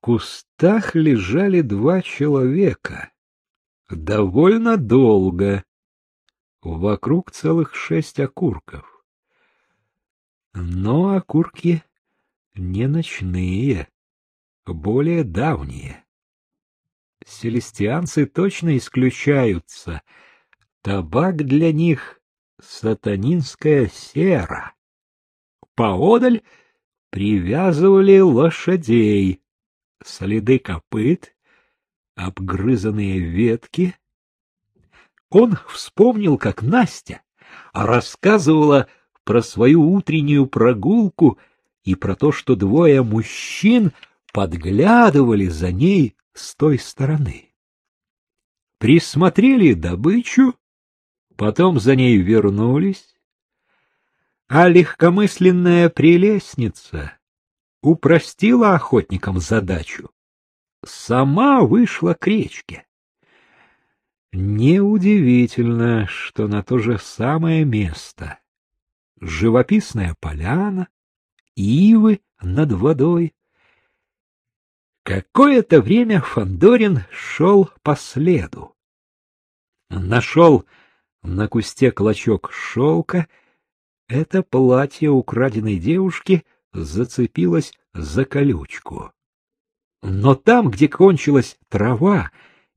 кустах лежали два человека. Довольно долго. Вокруг целых шесть окурков. Но окурки не ночные, более давние. Селестианцы точно исключаются. Табак для них — сатанинская сера. Поодаль привязывали лошадей, следы копыт, обгрызанные ветки. Он вспомнил, как Настя рассказывала про свою утреннюю прогулку и про то, что двое мужчин подглядывали за ней с той стороны. Присмотрели добычу, потом за ней вернулись, а легкомысленная прелестница упростила охотникам задачу. Сама вышла к речке. Неудивительно, что на то же самое место. Живописная поляна, ивы над водой. Какое-то время Фандорин шел по следу. Нашел на кусте клочок шелка. Это платье украденной девушки зацепилось за колючку. Но там, где кончилась трава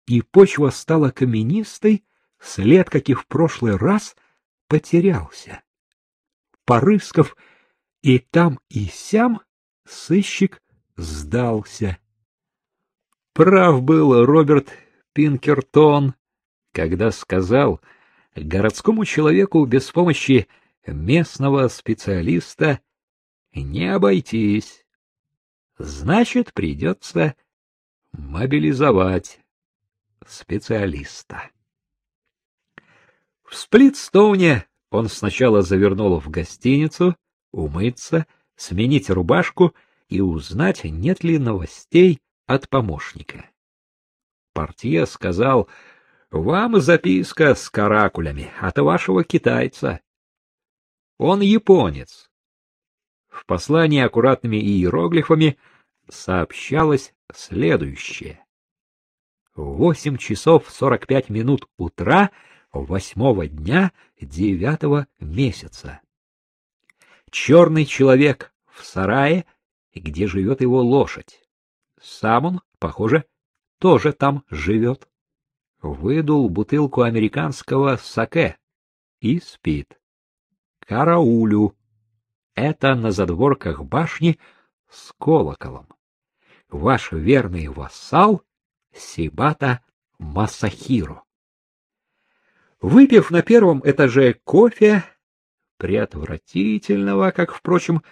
и почва стала каменистой, след, как и в прошлый раз, потерялся. Порыскав и там, и сям, сыщик сдался. Прав был Роберт Пинкертон, когда сказал, городскому человеку без помощи местного специалиста не обойтись. Значит, придется мобилизовать специалиста. В Сплитстоуне он сначала завернул в гостиницу, умыться, сменить рубашку и узнать, нет ли новостей от помощника. Портье сказал, «Вам записка с каракулями от вашего китайца. Он японец». В послании аккуратными иероглифами сообщалось следующее. Восемь часов сорок пять минут утра восьмого дня девятого месяца. Черный человек в сарае, где живет его лошадь. Сам он, похоже, тоже там живет. Выдул бутылку американского саке и спит. Караулю. Это на задворках башни с колоколом. Ваш верный вассал Сибата Масахиро. Выпив на первом этаже кофе, приотвратительного, как, впрочем,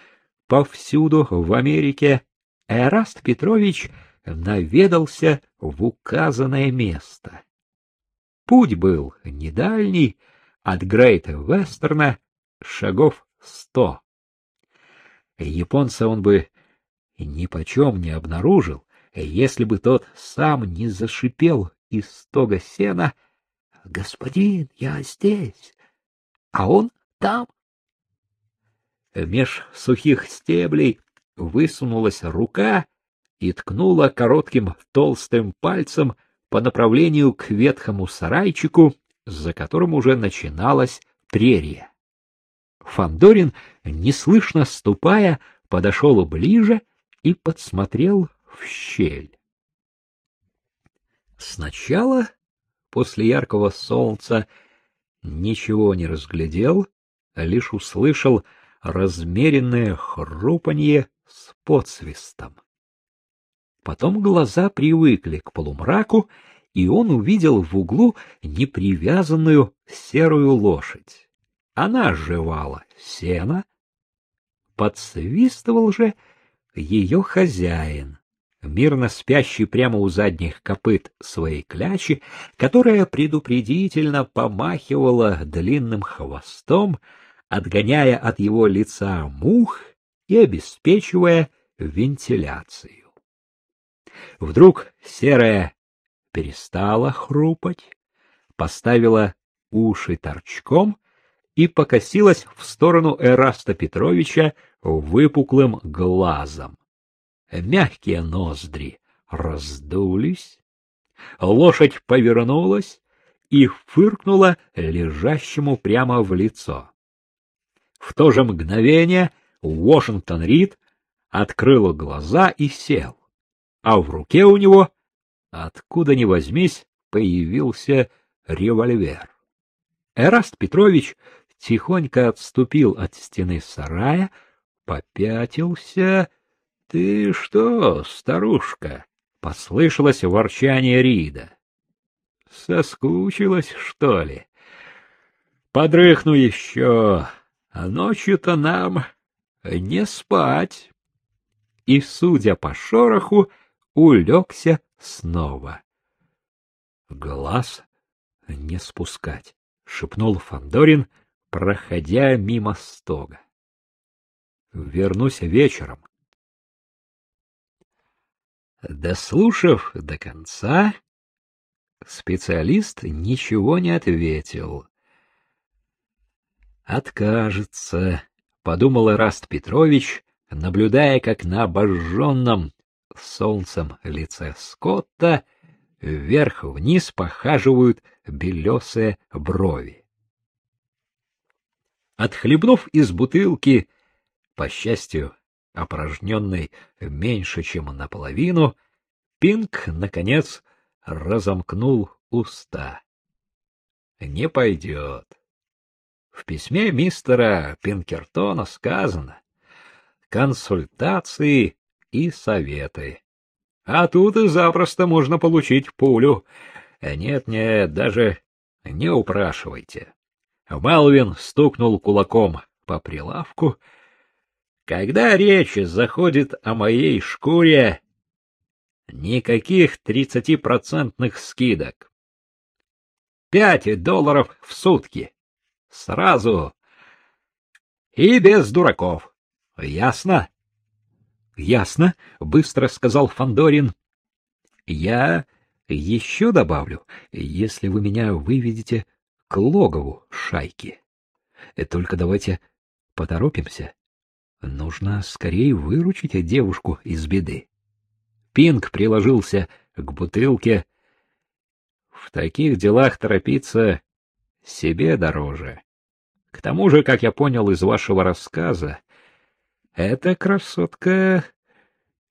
повсюду в Америке, Эраст Петрович наведался в указанное место. Путь был недальний, от Грейта Вестерна шагов сто. Японца он бы ни почем не обнаружил, если бы тот сам не зашипел из стога сена «Господин, я здесь, а он там». Меж сухих стеблей высунулась рука и ткнула коротким толстым пальцем по направлению к ветхому сарайчику, за которым уже начиналась прерия. Фандорин, неслышно ступая, подошел ближе и подсмотрел в щель. Сначала, после яркого солнца, ничего не разглядел, лишь услышал размеренное хрупанье с подсвистом. Потом глаза привыкли к полумраку, и он увидел в углу непривязанную серую лошадь. Она жевала сено, подсвистывал же ее хозяин, мирно спящий прямо у задних копыт своей клячи, которая предупредительно помахивала длинным хвостом, отгоняя от его лица мух и обеспечивая вентиляцию. Вдруг серая перестала хрупать, поставила уши торчком и покосилась в сторону Эраста Петровича выпуклым глазом. Мягкие ноздри раздулись, лошадь повернулась и фыркнула лежащему прямо в лицо. В то же мгновение Уошингтон Рид открыл глаза и сел, а в руке у него, откуда ни возьмись, появился револьвер. Эраст Петрович тихонько отступил от стены сарая, попятился. — Ты что, старушка? — послышалось ворчание Рида. — Соскучилась, что ли? — Подрыхну еще, а ночью-то нам не спать. И, судя по шороху, улегся снова. Глаз не спускать, шепнул Фандорин, проходя мимо стога. Вернусь вечером. Дослушав до конца, специалист ничего не ответил. Откажется, подумал Раст Петрович, наблюдая, как на обожженном солнцем лице Скотта вверх-вниз похаживают белесые брови. Отхлебнув из бутылки, по счастью, опорожненной меньше, чем наполовину, Пинк, наконец, разомкнул уста. Не пойдет. В письме мистера Пинкертона сказано «консультации и советы». А тут и запросто можно получить пулю. Нет-нет, даже не упрашивайте. Малвин стукнул кулаком по прилавку. Когда речь заходит о моей шкуре, никаких тридцатипроцентных скидок. Пять долларов в сутки. Сразу. И без дураков. Ясно? Ясно, быстро сказал Фандорин. Я еще добавлю, если вы меня выведете к логову шайки. Только давайте поторопимся. Нужно скорее выручить девушку из беды. Пинг приложился к бутылке. В таких делах торопиться себе дороже. К тому же, как я понял из вашего рассказа, эта красотка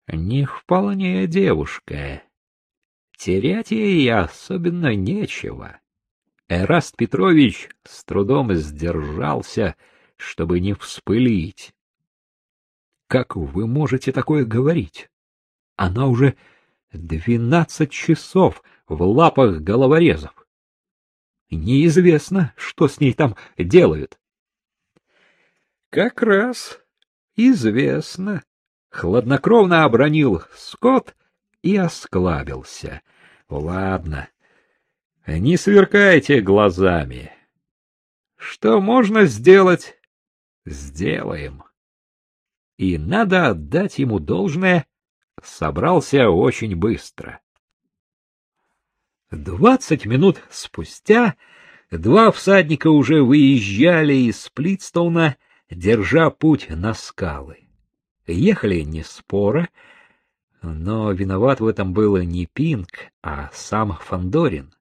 не вполне девушка. Терять ей особенно нечего. Эраст Петрович с трудом сдержался, чтобы не вспылить. Как вы можете такое говорить? Она уже двенадцать часов в лапах головорезов. Неизвестно, что с ней там делают. Как раз известно. Хладнокровно обронил Скотт и осклабился. Ладно, не сверкайте глазами. Что можно сделать, сделаем. И надо отдать ему должное, собрался очень быстро. Двадцать минут спустя два всадника уже выезжали из Сплитстоуна, держа путь на скалы. Ехали не споро, но виноват в этом был не Пинг, а сам Фандорин.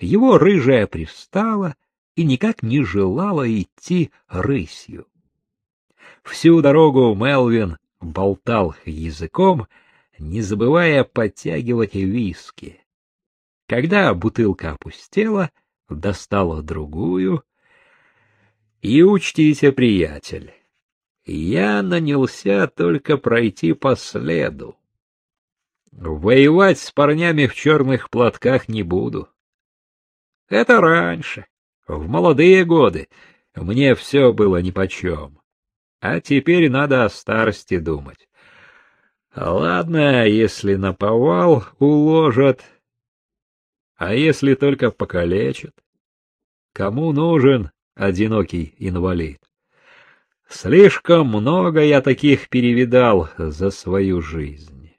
Его рыжая пристала и никак не желала идти рысью. Всю дорогу Мелвин болтал языком, не забывая подтягивать виски. Когда бутылка опустела, достала другую. И учтите, приятель, я нанялся только пройти по следу. Воевать с парнями в черных платках не буду. Это раньше, в молодые годы, мне все было нипочем. А теперь надо о старости думать. Ладно, если наповал уложат, а если только покалечат? Кому нужен одинокий инвалид? Слишком много я таких перевидал за свою жизнь.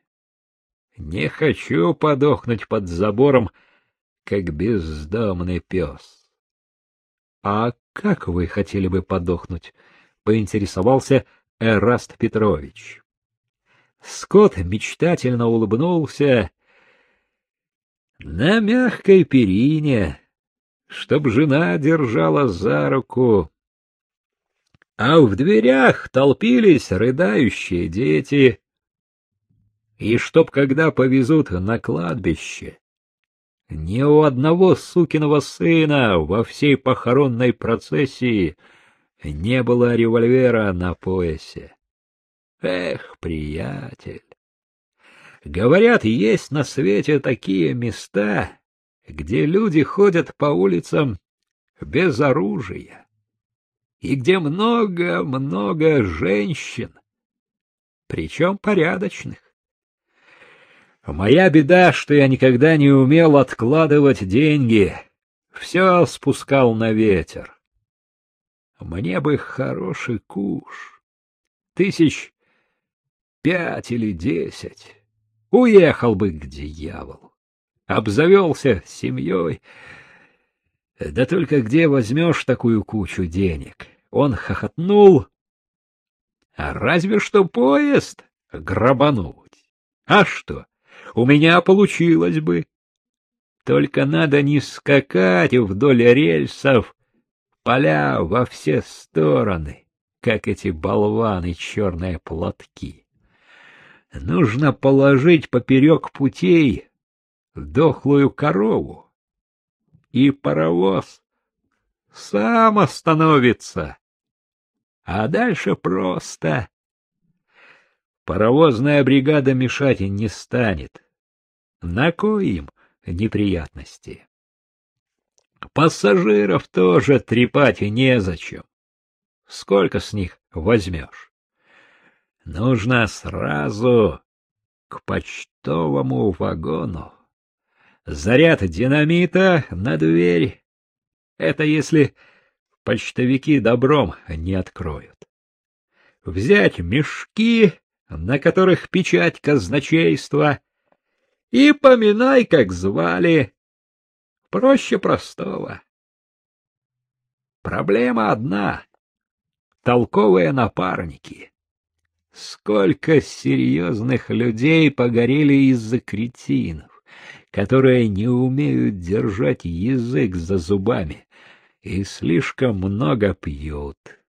Не хочу подохнуть под забором, как бездомный пес. — А как вы хотели бы подохнуть? — поинтересовался Эраст Петрович. Скотт мечтательно улыбнулся. На мягкой перине, чтоб жена держала за руку. А в дверях толпились рыдающие дети. И чтоб, когда повезут на кладбище, ни у одного сукиного сына во всей похоронной процессии не было револьвера на поясе. Эх, приятель! Говорят, есть на свете такие места, где люди ходят по улицам без оружия, и где много-много женщин, причем порядочных. Моя беда, что я никогда не умел откладывать деньги, все спускал на ветер. Мне бы хороший куш, тысяч пять или десять, уехал бы к дьяволу, обзавелся семьей. Да только где возьмешь такую кучу денег? Он хохотнул. А разве что поезд грабануть. А что? У меня получилось бы. Только надо не скакать вдоль рельсов, поля во все стороны, как эти болваны черные платки. Нужно положить поперек путей дохлую корову, и паровоз сам остановится. А дальше просто. Паровозная бригада мешать не станет. На кой им неприятности? Пассажиров тоже трепать незачем. Сколько с них возьмешь? Нужно сразу к почтовому вагону. Заряд динамита на дверь. Это если почтовики добром не откроют. Взять мешки, на которых печать казначейства, и поминай, как звали. Проще простого. Проблема одна — толковые напарники. Сколько серьезных людей погорели из-за кретинов, которые не умеют держать язык за зубами и слишком много пьют.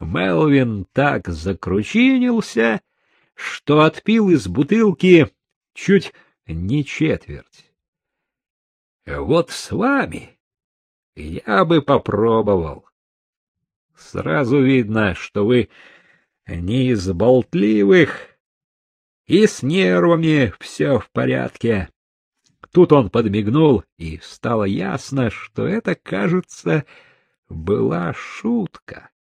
Мелвин так закручинился, что отпил из бутылки чуть не четверть. Вот с вами я бы попробовал. Сразу видно, что вы не из болтливых, и с нервами все в порядке. Тут он подмигнул, и стало ясно, что это, кажется, была шутка.